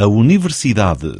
a universidade